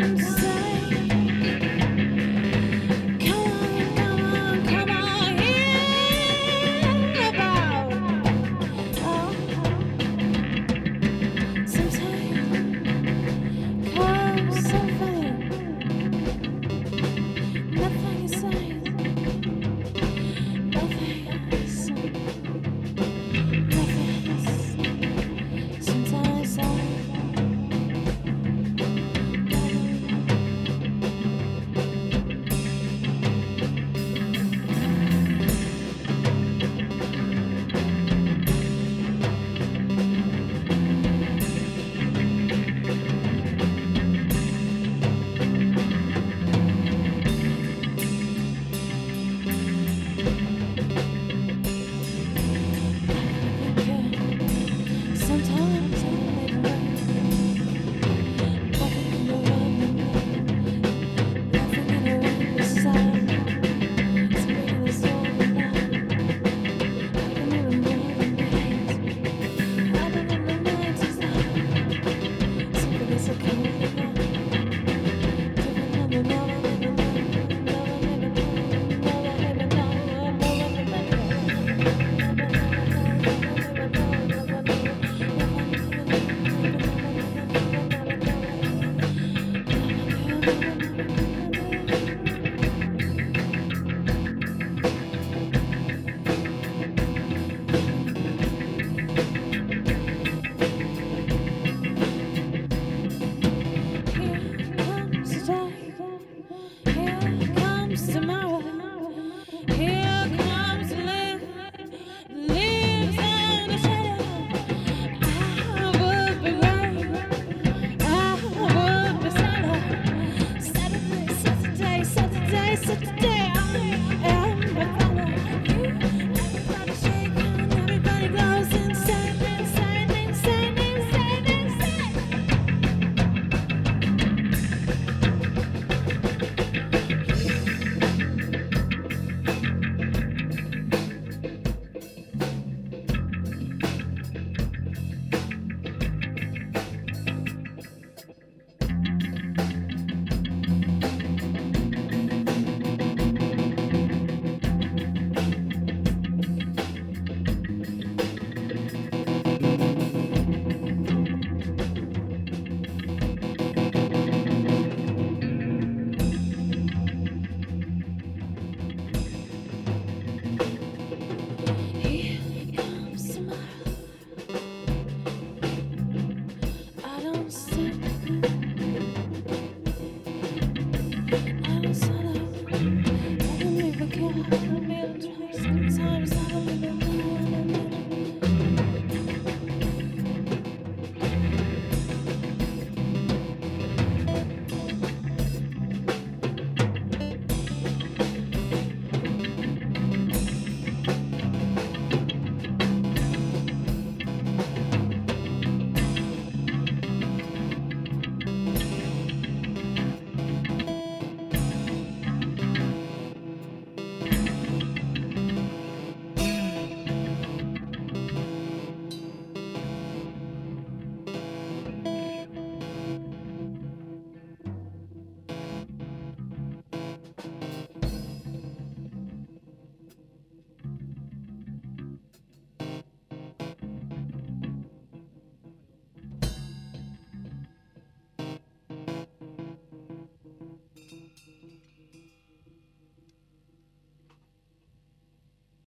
Thanks. Zuma.